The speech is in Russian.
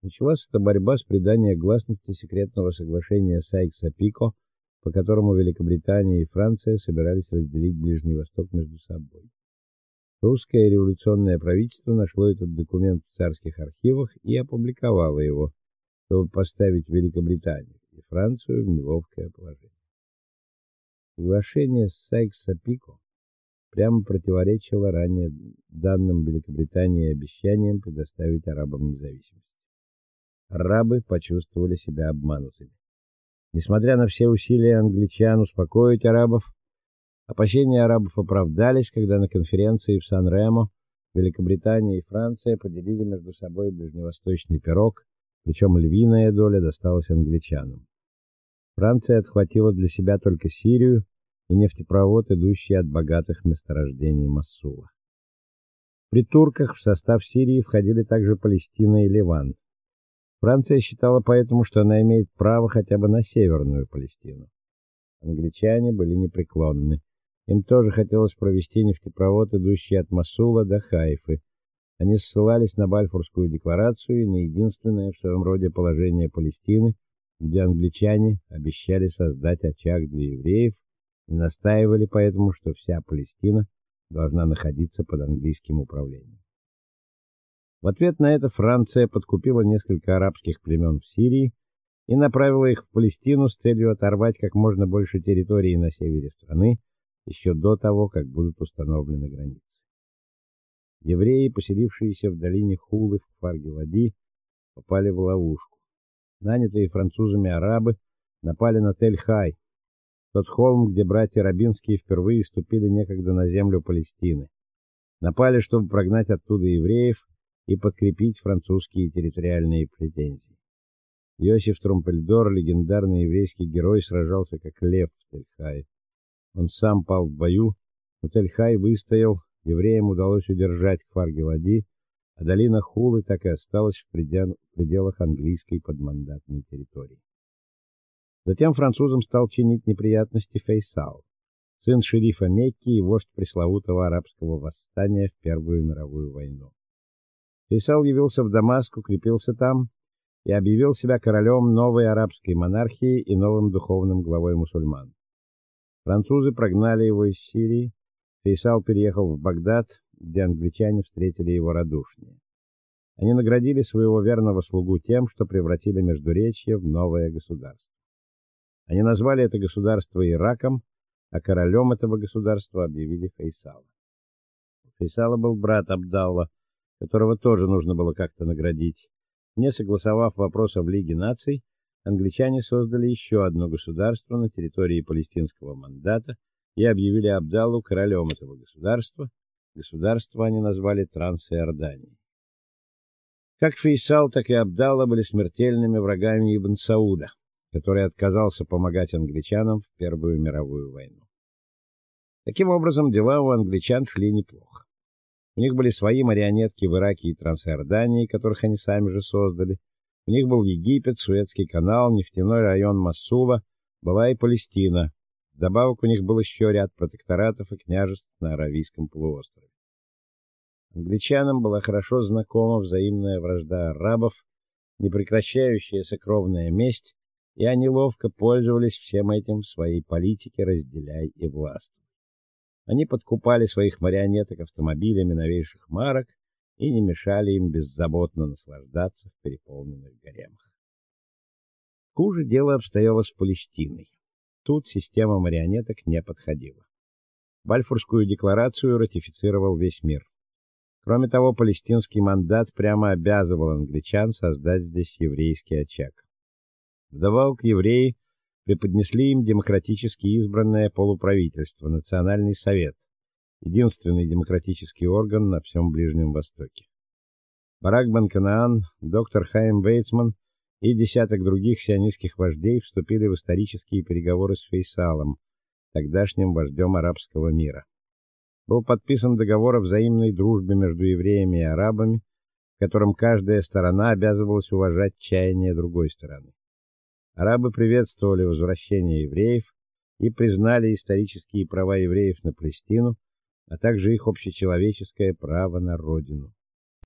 Началась эта борьба с придания гласности секретного соглашения Сайкса-Пико, по которому Великобритания и Франция собирались разделить Ближний Восток между собой. Русское революционное правительство нашло этот документ в царских архивах и опубликовало его, чтобы поставить Великобританию и Францию в неловкое положение. Соглашение с Сайкс-Пико прямо противоречило ранее данным Великобритании обещаниям предоставить арабам независимость. Арабы почувствовали себя обманутыми. Несмотря на все усилия англичан успокоить арабов, опасения арабов оправдались, когда на конференции в Сан-Ремо Великобритания и Франция поделили между собой ближневосточный пирог, причем львиная доля досталась англичанам. Франция отхватила для себя только Сирию и нефтепровод, идущий от богатых месторождений Моссула. При турках в состав Сирии входили также Палестина и Ливан. Франция считала поэтому, что она имеет право хотя бы на северную Палестину. Англичане были непреклонны. Им тоже хотелось провести нефтепровод, идущий от Мосула до Хайфы. Они ссылались на Бальфурскую декларацию и на единственное в своем роде положение Палестины, где англичане обещали создать очаг для евреев и настаивали поэтому, что вся Палестина должна находиться под английским управлением. В ответ на это Франция подкупила несколько арабских племен в Сирии и направила их в Палестину с целью оторвать как можно больше территории на севере страны еще до того, как будут установлены границы. Евреи, поселившиеся в долине Хулы в Фаргелади, попали в ловушку. Нанятые французами арабы напали на Тель-Хай, тот холм, где братья Рабинские впервые ступили некогда на землю Палестины. Напали, чтобы прогнать оттуда евреев и подкрепить французские территориальные претензии. Иосиф Тромпельдор, легендарный еврейский герой, сражался как лев в Тельхае. Он сам пал в бою, но Тельхай выстоял, евреям удалось удержать Кфар-Гелади, а долина Хулы так и осталась в пределах английской подмандатной территории. Затем французам стал чинить неприятности Фейсал, сын шерифа Мекки и вождь пресловутого арабского восстания в Первую мировую войну. Фейсал явился в Дамаск, укрепился там и объявил себя королем новой арабской монархии и новым духовным главой мусульман. Французы прогнали его из Сирии. Фейсал переехал в Багдад, где англичане встретили его радушнее. Они наградили своего верного слугу тем, что превратили Междуречье в новое государство. Они назвали это государство Ираком, а королем этого государства объявили Фейсала. У Фейсала был брат Абдалла, которого тоже нужно было как-то наградить. Не согласовав вопроса в Лиге наций, англичане создали еще одно государство на территории палестинского мандата и объявили Абдаллу королем этого государства. Государство они назвали Трансиорданией. Как Фейсал, так и Абдалла были смертельными врагами Ибн Сауда, который отказался помогать англичанам в Первую мировую войну. Таким образом, дела у англичан шли неплохо. У них были свои марионетки в Ираке и Трансиордании, которых они сами же создали. У них был Египет, Суэцкий канал, нефтяной район Моссула, была и Палестина. Добавок у них был еще ряд протекторатов и княжеств на Аравийском полуострове. Англичанам была хорошо знакома взаимная вражда арабов, непрекращающаяся кровная месть, и они ловко пользовались всем этим в своей политике разделяй и властвуй. Они подкупали своих марионеток автомобилями новейших марок и не мешали им беззаботно наслаждаться в переполненных гаремах. Хуже дело обстояло с Палестиной. Тут система марионеток не подходила. Бальфурскую декларацию ратифицировал весь мир. Кроме того, палестинский мандат прямо обязывал англичан создать здесь еврейский очаг. Вдобавок евреи преподнесли им демократически избранное полуправительство, Национальный совет, единственный демократический орган на всем Ближнем Востоке. Барак бен Канаан, доктор Хайм Вейцман и десяток других сионистских вождей вступили в исторические переговоры с Фейсалом, тогдашним вождем арабского мира. Был подписан договор о взаимной дружбе между евреями и арабами, в котором каждая сторона обязывалась уважать чаяния другой стороны. Арабы приветствовали возвращение евреев и признали исторические права евреев на Палестину, а также их общечеловеческое право на родину.